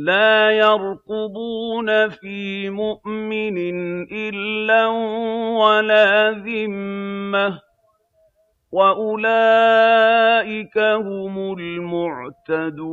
لَا يَرْقُبُونَ فِي مُؤْمِنٍ إِلًّا وَلَا ذِمَّةً ۚ وَأُولَٰئِكَ هُمُ الْمُعْتَدُونَ